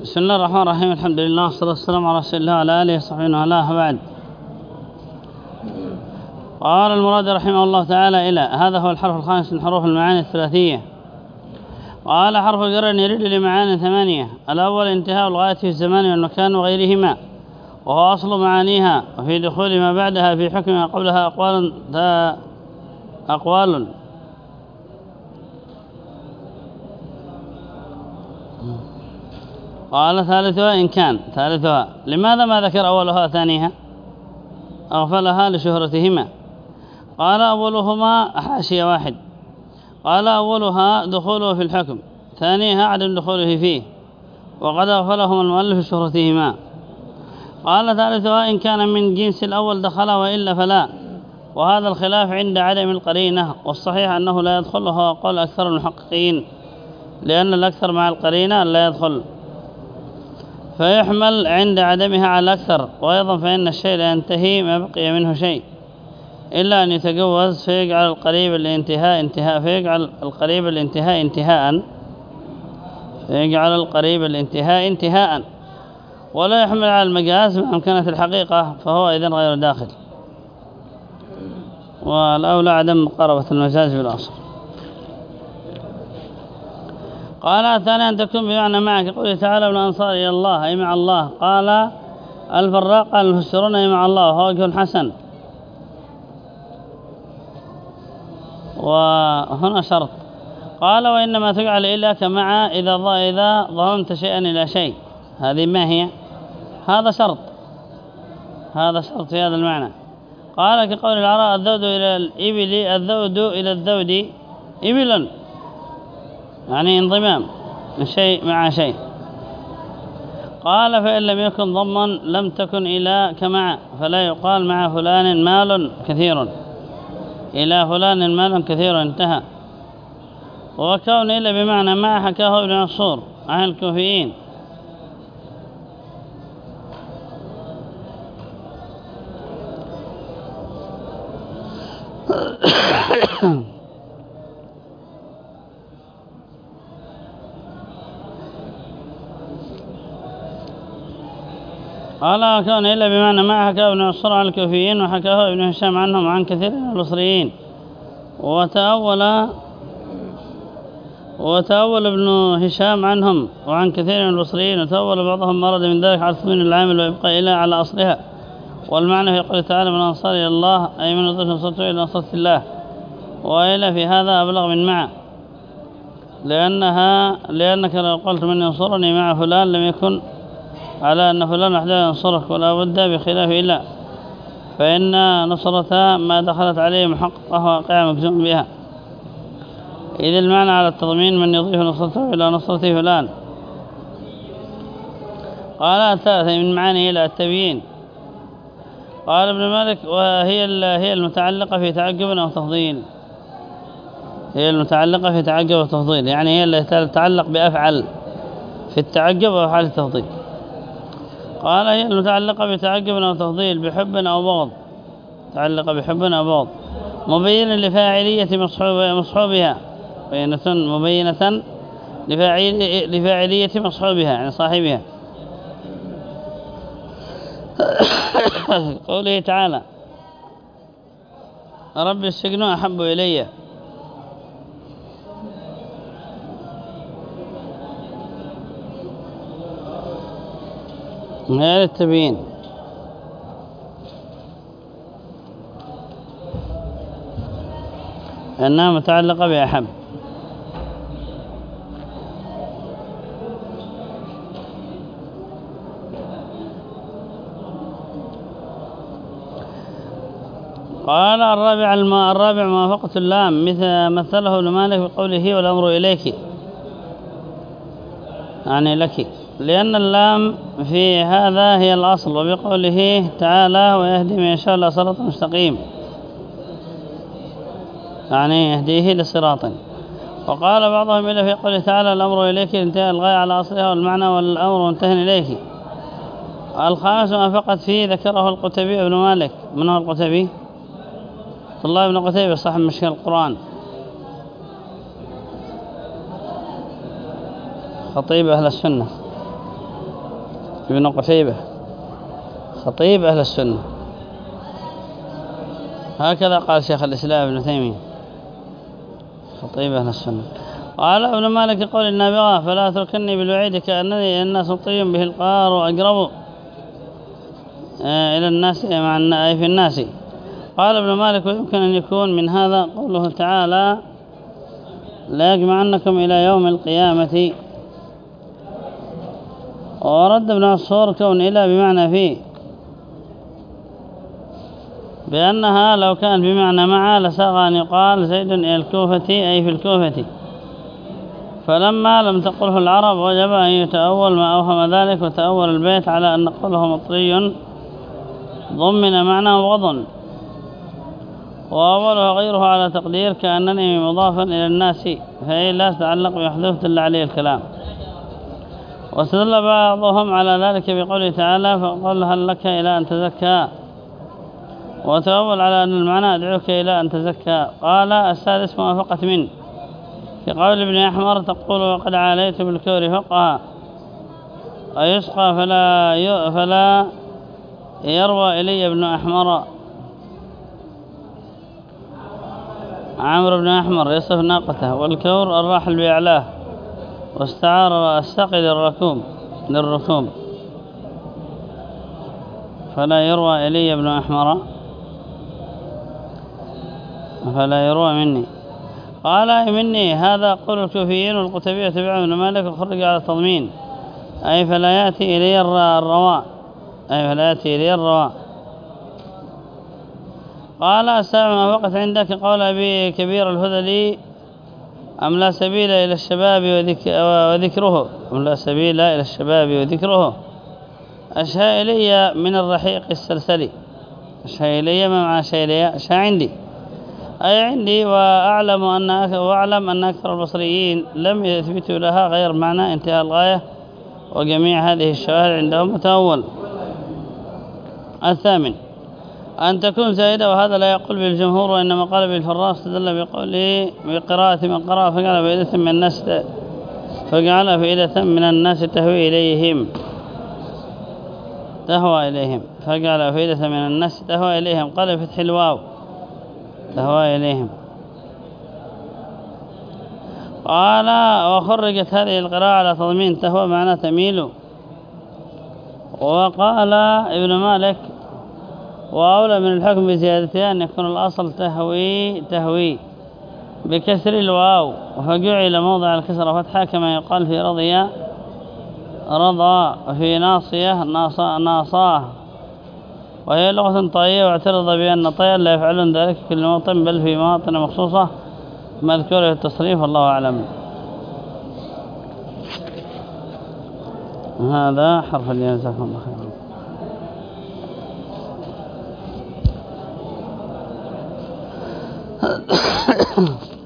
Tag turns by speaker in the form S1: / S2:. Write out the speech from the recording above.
S1: بسم الله الرحمن الرحيم الحمد لله والصلاة والسلام على رسول الله وعلى آله وصحبه وعلاه بعد قال المراد رحمه الله تعالى إلى هذا هو الحرف الخامس من حروف المعاني الثلاثية قال حرف القرن يريد لمعاني ثمانية الأول انتهاء الغاية في الزمان والمكان وغيرهما وهو أصل معانيها وفي دخول ما بعدها في حكمها قبلها أقوال أقوال قال ثالثها إن كان. ثالثها. لماذا ما ذكر أولها ثانيها؟ أغفلها لشهرتهما. قال أولهما حاشية واحد. قال أولها دخوله في الحكم. ثانيها عدم دخوله فيه. وقد أغفلهما المؤلف شهرتهما. قال ثالثها إن كان من جنس الأول دخل وإلا فلا. وهذا الخلاف عند عدم القرينة. والصحيح أنه لا يدخل وهو قول أكثر المحققين. لأن الأكثر مع القرينة لا يدخل. فيحمل عند عدمها على الأكثر وأيضا فإن الشيء لا ينتهي ما بقي منه شيء إلا أن يتجوز فيجعل القريب الانتهاء انتهاء فيجعل القريب الانتهاء انتهاء فيجعل القريب الانتهاء انتهاء ولا يحمل على المجاز مع أمكنة الحقيقة فهو إذن غير داخل. والأولى عدم مقاربة المجاز بالأصل. قال الثاني أن تكون بمعنى معك. قوله تعالى من أنصار إلى الله أي مع الله. قال الفراق قال المفسرون أي مع الله. وهو وجه حسن. وهنا شرط. قال وإنما تجعل إلا كمع إذا إذا ضممت شيئا إلى شيء. هذه ما هي؟ هذا شرط. هذا شرط في هذا المعنى. قال كقول العراء الذود إلى الإبل الذود إلى الذود إبلا يعني انضمام شيء مع شيء قال فإن لم يكن ضما لم تكن إلى كمع فلا يقال مع فلان مال كثير إلى فلان مال كثير انتهى وكون إلا بمعنى ما حكاه ابن عصور عن الكوفيين قال كون إلا بمعنى ما حكاه ابن عصور عن الكوفيين وحكاه ابن هشام عنهم عن كثير من البصريين وتأول وتأول ابن هشام عنهم وعن كثير من البصريين وتأول بعضهم مرض من ذلك على تضمين العامل ويبقى إلى على أصلها. والمعنى في قوله تعالى من أنصار إلى الله أي من نصرة نصرته إلى نصرة الله. وإلى في هذا أبلغ من مع لأنها لأنك لو قلت من ينصرني مع فلان لم يكن على أن فلان وحده ينصرك ولا بد بخلاف إلا فإن نصرة ما دخلت عليه محققة واقعة مجزوم بها. إذ المعنى على التضمين من يضيف نصرته إلى نصرة فلان. قال الثالثة من معاني إلى التبيين. قال ابن مالك وهي هي المتعلقة في تعقب أو تفضيل هي المتعلقة في تعقب وتفضيل يعني هي التي تتعلق بأفعل في التعقب وأفعال التفضيل. قال هي المتعلقة بتعقب أو تفضيل بحب أو بغض. تعلق بحب أو بغض. مبينة لفاعلية مصحوبها. بينة مبينة لفاعلية مصحوبها يعني صاحبها. قوله تعالى رب السجن أحب إلي غير التبيين أنها متعلقة بأحب قال الرابع الرابع موافقة اللام. مثل مثله ابن مالك بقوله والأمر إليك. يعني لك. لأن اللام في هذا هي الأصل وبقوله تعالى ويهدي من يشاء الله صراط مستقيم. يعني يهديه لصراط. وقال بعضهم إلا في قوله تعالى الأمر إليك انتهى الغاية على أصلها والمعنى والأمر منتهى إليك. الخامس ما فقط فيه ذكره القتبي ابن مالك. من هو القتبي الله بن قتيبة صاحب مشكل القرآن. خطيب أهل السنة. ابن قتيبة خطيب أهل السنة. هكذا قال شيخ الإسلام ابن تيمية. خطيب أهل السنة. قال ابن مالك قول النابغة فلا تركني بالوعيد كأنني الناس طي به القار وأقرب إلى الناس مع أي في الناس. قال ابن مالك ويمكن أن يكون من هذا قوله تعالى لا يجمعنكم إلى يوم القيامة ورد ابن عصور كون إلى بمعنى فيه بأنها لو كان بمعنى مع لساغ أن يقال زيد إلى الكوفة أي في الكوفة فلما لم تقله العرب وجب أن يتأول ما أوهم ذلك وتأول البيت على أن قوله مطري ضمن معناه وضن وأوله غيره على تقدير كأنني مضافا إلى الناس فهي لا تتعلق بمحذوف دل عليه الكلام واستدل بعضهم على ذلك بقوله تعالى فقال هل لك إلى أن تزكى؟ وتأول على أن المعنى أدعوك إلى أن تزكى. قال السادس موافقة من في قول ابن أحمر تقول وقد عاليت بالكور فقها. أيسقى فلا, فلا يروى إلي ابن أحمر. عمرو بن أحمر يصف ناقته. والكور الراحل بأعلاه واستعار السقي للركوب للركوب فلا يروى إلي ابن أحمر. فلا يروى مني. قال مني هذا قول الكوفيين والقتبية تبعه ابن مالك وخرج على التضمين أي فلا يأتي إلي الرواء. أي فلا يأتي إلي الرواء. قال السابع ما وقت عندك قول أبي كبير الهذلي أم لا سبيل إلى الشباب وذكره؟ أم لا سبيل إلى الشباب وذكره؟ أشهى إلي من الرحيق السلسلي. أشهى إلي ما مع شيء إلي. أشهى عندي. أي عندي وأعلم أن وأعلم أن أكثر البصريين لم يثبتوا لها غير معنى انتهاء الغاية وجميع هذه الشواهد عندهم متأول. الثامن. أن تكون زائدة وهذا لا يقول بالجمهور وإنما قال بالفراس تدل بقوله بقراءة من قرأ فقال فائدة من الناس فجعل فائدة من الناس تهوي إليهم تهوى إليهم فجعل فائدة من الناس تهوى إليهم قال فتح الواو تهوى إليهم. قال وخرجت هذه القراءة على تضمين تهوى معنى تميل. وقال ابن مالك وأولى من الحكم بزيادتها أن يكون الأصل تهوي تهوي. بكسر الواو. فجعل موضع الكسر فتحة كما يقال في رضي رضى وفي ناصية ناصاه. وهي لغة طائية واعترض بأن طير لا يفعلون ذلك في كل موطن بل في مواطن مخصوصة مذكورة في التصريف الله أعلم. هذا حرف الياء الله خيرا. ハハハハ。